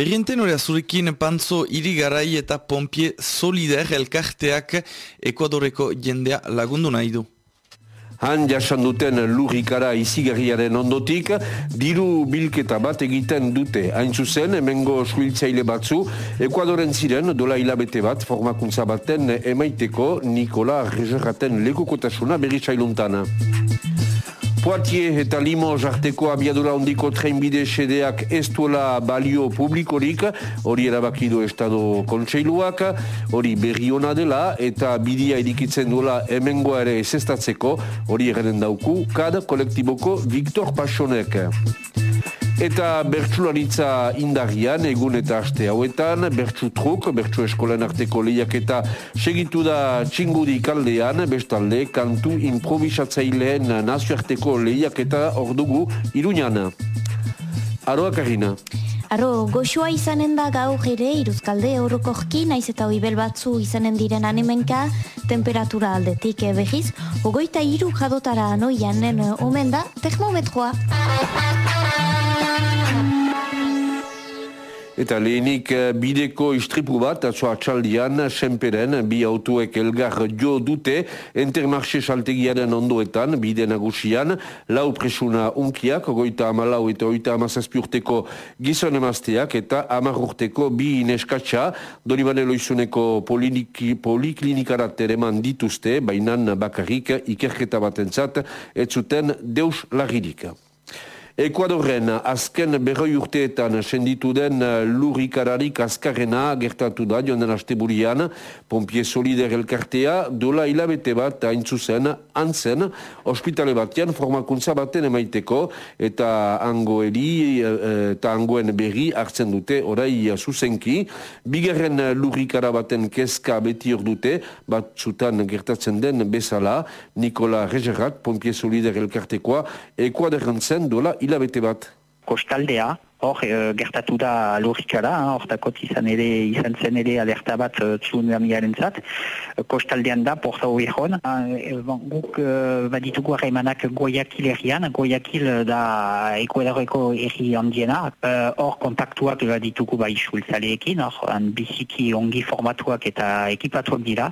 Berrienten hori azurekin pantzo irigarai eta pompie solider elkarteak Ekuadoreko jendea lagundu nahi du. Han jasan duten lurrikara izigarriaren ondotik, diru bilketa bat egiten dute. Hain zuzen, emengo suiltzaile batzu, Ekuadoren ziren, dola hilabete bat, formakuntza baten emaiteko Nikola Rezerraten lekukotasuna berri txailuntana. Poitier eta Limoges arteko abiadura ondiko trenbide sedeak ez duela balio publikorik, hori erabakidu estado kontseiluak, hori berri ona dela eta bidia edikitzen duela hemengoa ere ezestatzeko, hori egaren dauku, kad kolektiboko Victor Pachonek. Eta bertsularitza indarrian, egun eta aste hauetan, bertsu truk, bertsu eskolen arteko lehiak eta segitu da txingudi kaldean, bestalde, kantu improvisatzaileen nazioarteko lehiak ordugu iruñan. Aroa Aro, goxua izanen da gau jere iruzkalde eurokorki, naiz eta oibel batzu izanen diren animenka, temperatura aldetik behiz, ogoita iru jadotara anoian, omen da, termometroa. Eta lehenik eh, bideko istripu bat, atzoa txaldian, senperen, bi autuek elgar jo dute, entermarxe saltegiaren ondoetan, bide nagusian, lau presuna unkiak, goita amalau eta oita amazazpi urteko gizon emazteak, eta amar urteko bi ineskatsa, dori banelo izuneko poliklinikarat ere dituzte, bainan bakarrik ikerketa batentzat, ez zuten deus lagirik. Ekuadorren azken berroi urteetan senditu den eh, lurrikararik azkarrena gertatu da joan den asteburian, Pompie Solider elkartea dola hilabete bat hain zuzen, antzen, ospitale batean formakuntza baten emaiteko eta angoeri eh, eta angoen berri hartzen dute orai zuzenki. Bigarren lurrikara baten kezka beti hor dute, bat zutan gertatzen den bezala, Nikola Regerat, Pompie Solider elkartekoa, Ekuadorren zen dola hilabete bat. Kostaldea, hor e, gertatu da lurrikara, hor dakot izan ere, izan zen ere alerta bat uh, tsunamiaren zat. Kostaldean da, porta hori hon. E, guk uh, baditugu harremanak goiakil errian, goiakil da ekuedareko erri handiena. Hor kontaktuak baditugu bai sultzaleekin, hor biziki ongi formatuak eta ekipatuak dira.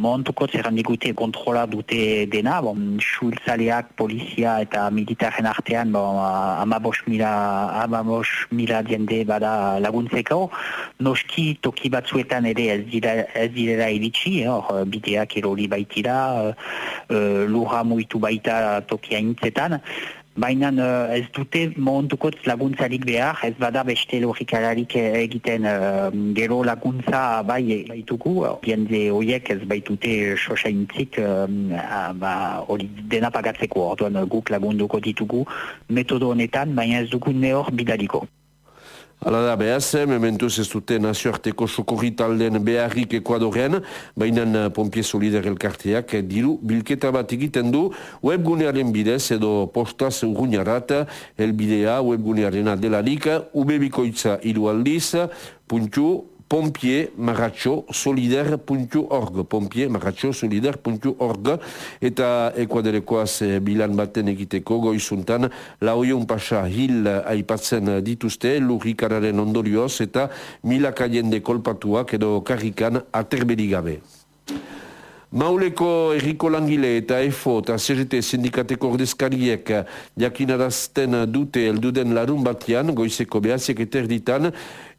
Montuko zerran digute kontrola dute dena, bon, sultzaleak, polizia eta militaren artean, bon, amabos mila, amabos mila diende bada laguntzeko, noski toki batzuetan ere ez, dira, ez direla iritsi, eh, hor bideak erori baitira, uh, lurra muitu baita tokia intzetan, Baina ez dute mondukot laguntzarik behar, ez bada beste logikararik egiten uh, gero laguntza bai baitugu, jende horiek ez baitute sosaintzik uh, ba, hori dena pagatzeko, orduan guk lagunduko ditugu metodo honetan, baina ez dugu nehor bidaliko. Hala da, behaz, mementuz ez dute nazioarteko sokorri talden beharrik ekuadorean, baina eh, Pompie Solider elkarteak diru bilketa bat egiten du webgunearen bidez edo postaz urruñarat, elbidea webgunearen adelarik, ubebikoitza irualdiz, puntu, pompier maratxo solider.org pompier maratxo solider.org eta ekuaderekoaz eh, bilan baten egiteko goizuntan laoion pasa hil aipatzen dituzte lurrikararen ondorioz eta milaka jende kolpatuak edo karrikan aterberigabe. Mauleko erriko langile eta EFO eta CGT sindikateko ordezkariek jakinarazten dute elduden larun batian, goizeko behaziek eterditan,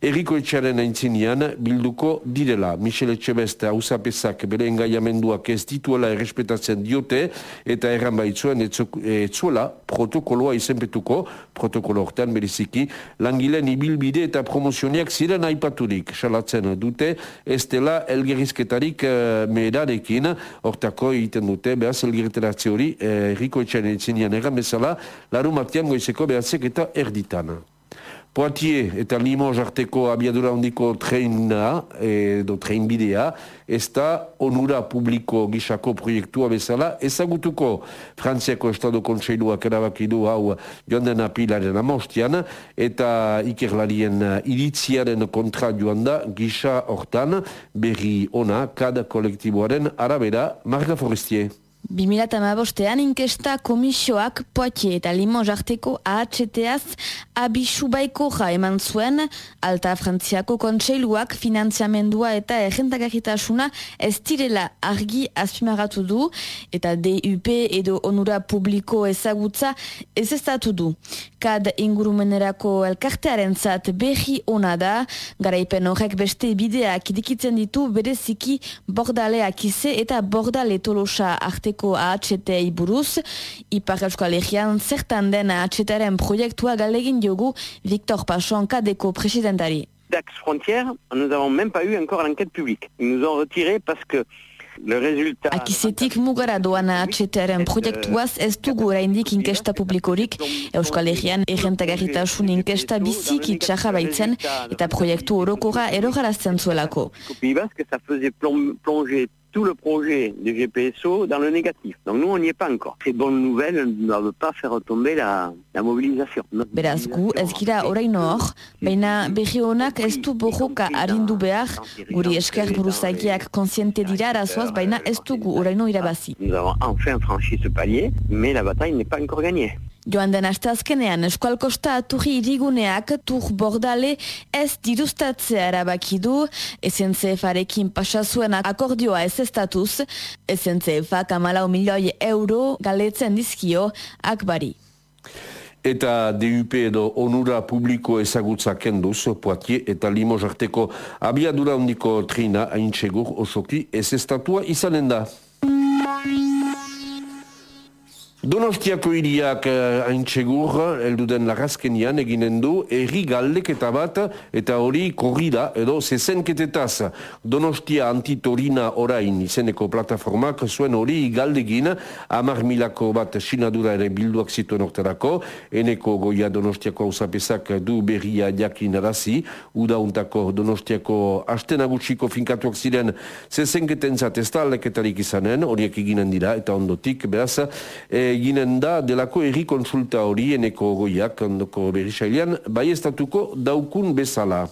Eriko etxaren aintzinean bilduko direla. Michel Etxebeste hausapesak bere engaiamenduak ez dituela errespetatzen diote eta erran baitzuen etzuela protokoloa izenpetuko, protokolo hortan beriziki, langileen ibilbide eta promozioniak ziren aipaturik. Salatzen dute, ez dela elgerizketarik uh, meherarekin, hortako egiten dute, behaz elgerizketaratze hori uh, Eriko etxaren aintzinean erran bezala, larun matian goizeko behatzek eta erditan. Poitier eta Limoges arteko abiadura handiko treina edo treinbidea ez da onura publiko gisako proiektua bezala ezagutuko Frantziako Estado Kontseiluak erabakidu hau joan den apilaren amostian eta ikerlarien iritziaren kontra joan da gisa hortan berri ona kad kolektiboaren arabera Marga Forestier. 2008an inkesta komisioak Poitie eta Limon jarteko AHT-az abisubaiko ja eman zuen, alta frantziako kontseiluak finanziamendua eta errentagarritasuna ez direla argi azpimarratu du, eta DUP edo onura publiko ezagutza ez estatu du. Kad ingurumenerako elkartearen zat behi ona da, garaipen horrek beste bideak dikitzen ditu bereziki bordaleak ize eta bordale tolosa arteko Bizkaiko AHT buruz, Ipar Euskal Herrian zertan den AHTaren proiektua galegin diogu Victor Pachon kadeko presidentari. Dax Frontière, nous avons même pas eu encore l'enquête publique. Ils nous ont retiré parce que Akizetik mugara doan atxetearen proiektuaz ez dugu oraindik inkesta publikorik Euskal Herrian errentagarritasun inkesta biziki txarra baitzen eta proiektu orokora erogarazten zuelako tout le projet du GPSO dans le négatif. Donc nous, on n'y est pas encore. Ces bonnes nouvelles ne doivent pas faire retomber la, la mobilisation. Beraz gu, ez gira orain hor, baina behi honak ez du bojoka harindu behar, guri esker buruzaikiak konsiente dira arazoaz, baina ez dugu oraino irabazi. Nous avons enfin franchi ce palier, mais la bataille n'est pas encore gagnée. Joan den astazkenean eskualkosta aturri iriguneak tur bordale ez diruztatzea erabaki du, SNCF-arekin pasazuen akordioa ez estatuz, SNCF-ak amalau milioi euro galetzen dizkio akbari. Eta DUP edo onura publiko ezagutza kenduz, Poitier eta Limoges arteko abiadura hondiko trina hain osoki ez estatua izanen da. Donostiako iriak uh, haintxegur, elduden lagazkenian eginen du, erri galdeketa bat eta hori korrida edo zezenketetaz. Donostia antitorina orain izeneko plataformak zuen hori galdegin, amar milako bat sinadura ere bilduak zituen orterako, eneko goia Donostiako hausapezak du berria jakin arazi, udauntako Donostiako astenagutsiko finkatuak ziren zezenketen zat ez da aldeketarik izanen, horiek eginen dira eta ondotik, beraz, e, eginen da delako erri konsulta hori eneko goiak, ondoko berisailean, bai estatuko daukun bezala.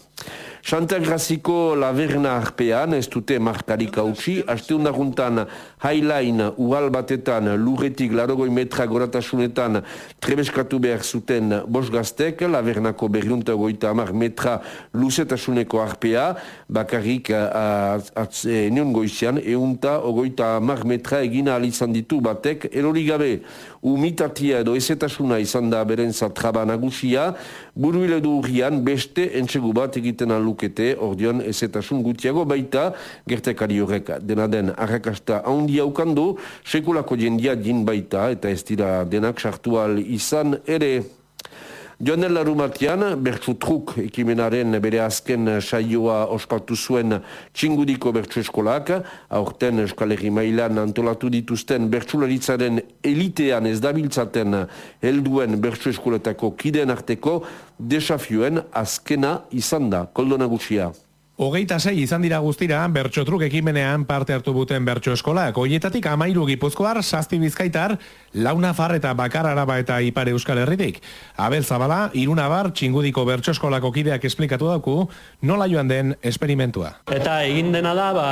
Santagraziko laverna arpean, ez dute markarik hautsi, haste undaruntan hailain uhal batetan lurretik larogoi metra goratasunetan trebeskatu behar zuten bos gaztek, lavernako berriunta goita amar metra luzetasuneko arpea, bakarrik enion goizian, eunta ogoita amar metra egina alizan ditu batek, erori gabe, umitatia edo ezetasuna izan da berenza traba nagusia, buruile du beste entsegu bat egiten alukete, ordeon ezetasun gutiago baita, gertekari horrek dena den arrakasta handia ukandu, sekulako jendia din baita, eta ez dira denak sartual izan ere. Joan den larumatian, bertsu truk ekimenaren bere azken saioa ospatu zuen txingudiko bertsu eskolak, aurten eskaleri mailan antolatu dituzten bertsularitzaren elitean ez dabiltzaten helduen bertsu eskoletako kideen arteko desafioen azkena izan da. Koldo nagusia. Hogeita sei izan dira guztira bertxotruk ekimenean parte hartu buten bertxo eskolak. Oietatik amairu gipuzkoar, sazpi bizkaitar, launa far eta bakar araba eta ipare euskal herritik. Abel Zabala, iruna bar, txingudiko bertxo eskolako kideak esplikatu dauku, nola joan den esperimentua. Eta egin dena da, ba,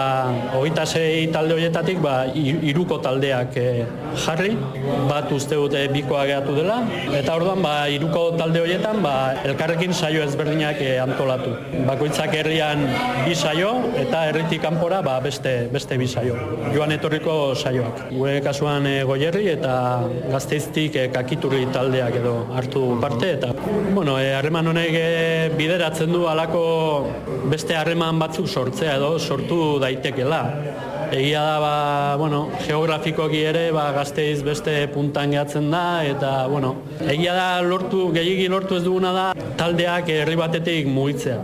hogeita sei talde horietatik, ba, iruko taldeak eh, jarri, bat uste dute bikoa gehatu dela, eta orduan, ba, iruko talde horietan, ba, elkarrekin saio ezberdinak eh, antolatu. Bakoitzak herrian bi saio eta herritik kanpora ba, beste beste bi saio. Joan etorriko saioak. Gure kasuan e, goierri eta gazteiztik e, kakiturri taldeak edo hartu parte eta bueno, e, harreman honek e, bideratzen du alako beste harreman batzuk sortzea edo sortu daitekela. Egia da, ba, bueno, geografikoki ere, ba, gazteiz beste puntan gehatzen da, eta, bueno, egia da, lortu, gehiagin lortu ez duguna da, taldeak herri batetik mugitzea.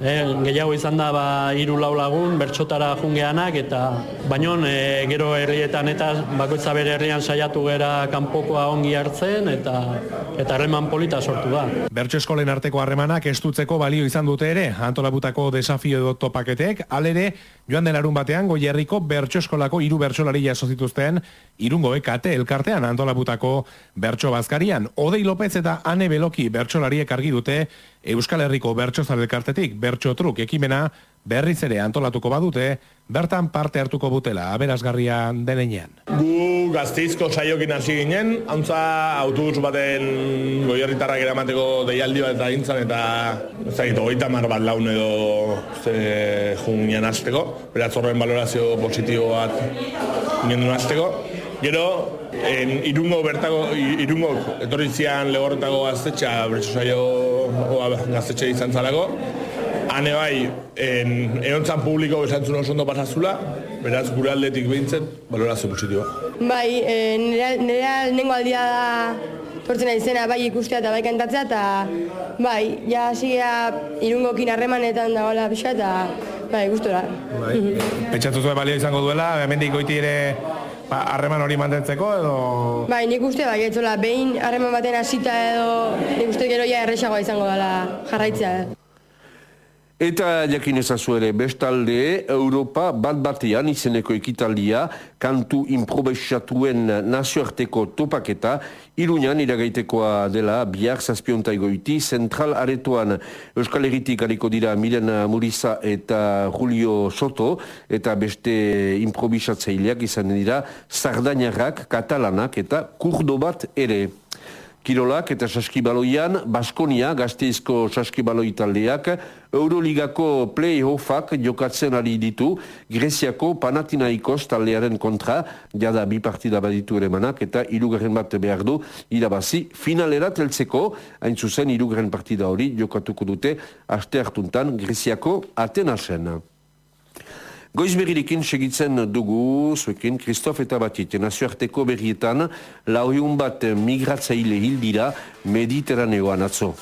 E, gehiago izan da ba, iru lau lagun, bertxotara jungeanak, eta baino e, gero herrietan eta bakoitza bere herrian saiatu gera kanpokoa ongi hartzen, eta eta harreman polita sortu da. Bertxo eskolen arteko harremanak estutzeko balio izan dute ere, antolabutako desafio edo topaketek, alere, joan den arun batean, goierriko bertxo eskolako iru bertxolari jaso zituzten, irungo ekate elkartean antolabutako bertxo bazkarian. Odei Lopez eta Ane Beloki bertxolariek argi dute, Euskal Herriko bertso zalelkartetik bertso truk ekimena berriz ere antolatuko badute, bertan parte hartuko butela aberazgarria denean. Gu gazteizko saiokin hasi ginen, hauntza autobus baten goierritarrak eramateko deialdi bat eta gintzen eta ez da goita mar bat laun edo ze jungien azteko, beraz horren valorazio positibo bat ginen azteko. Gero, en, irungo bertako, irungo etorri zian legorretako gaztetxa, bretsu saio gaztetxe izan zalako, Hane bai, en, eontzan publiko esantzun oso ondo pasazula, beraz gure aldetik behintzen, balorazio positiboa. Bai, e, nire nengo aldia da tortzen izena bai ikustea eta bai kantatzea, eta bai, ja hasia irungokin harremanetan dagoela pixa, eta bai, gustora. Bai, Pentsatu zuen balio izango duela, hemendik goiti ere ba, harreman hori mantentzeko edo... Bai, nik uste bai, etzola, behin harreman baten hasita edo nik uste gero ja erresagoa izango dela jarraitzea. Eta jakin ezazu ere bestalde, Europa bat batean izeneko ekitaldia, kantu improvisatuen nazioarteko topaketa, Iruñan iragaitekoa dela bihar zazpionta egoiti, zentral aretoan Euskal Herritik hariko dira Miren Muriza eta Julio Soto, eta beste improvisatzeileak izan dira Sardainarrak, Katalanak eta Kurdo bat ere. Kirolak eta saskibaloian, Baskonia, gazteizko saskibaloi taldeak, Euroligako play-offak jokatzen ari ditu, Greziako Panatinaikos taldearen kontra, jada bi partida baditu ere manak, eta irugarren bat behar du, irabazi, finalera teltzeko, hain zuzen irugarren partida hori jokatuko dute, aste hartuntan, Greziako Atenasen. Goiz berrirekin segitzen dugu, zuekin, Kristof eta Batit, nazioarteko berrietan, lauiun bat migratzaile hildira mediterraneoan atzo.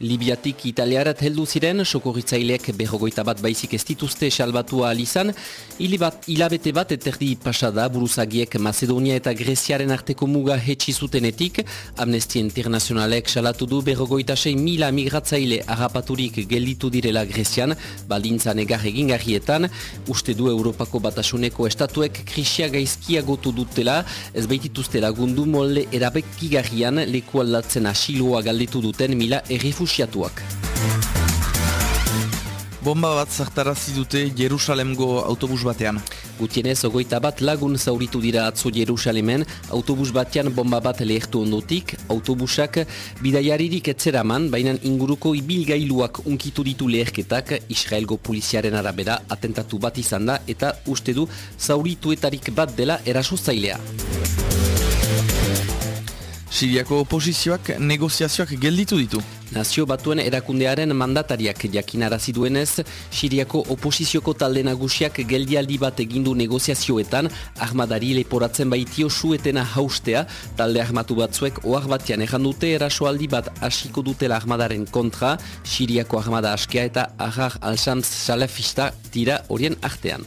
Libiatik italiarat heldu ziren, sokorritzaileek behogoita bat baizik ez dituzte salbatua alizan, hilabete bat eterdi pasada buruzagiek Macedonia eta Greziaren arteko muga hetsi zutenetik, Amnesty Internationalek salatu du behogoita sei mila migratzaile harrapaturik gelditu direla Grezian, baldintzan egar egingarrietan, uste du Europako batasuneko estatuek krisia gaizkia gotu dutela, ez baitituzte lagundu molde erabekigarrian leku aldatzen asiloa galditu duten mila errifus errefusiatuak. Bomba bat zartarazi dute Jerusalemgo autobus batean. Gutienez, ogoita bat lagun zauritu dira atzo Jerusalemen, autobus batean bomba bat lehertu ondotik, autobusak bidaiaririk etzeraman, baina inguruko ibilgailuak unkitu ditu leherketak, Israelgo poliziaren arabera atentatu bat izan da, eta uste du zaurituetarik bat dela erasozailea. Siriako oposizioak negoziazioak gelditu ditu. Nazio batuen erakundearen mandatariak jakinarazi duenez, Siriako oposizioko talde nagusiak geldialdi bat egindu negoziazioetan, ahmadari leporatzen baitio suetena haustea, talde ahmatu batzuek ohar batean errandute erasoaldi bat hasiko dutela ahmadaren kontra, Siriako ahmada askea eta ahar al-Shams salafista tira horien artean.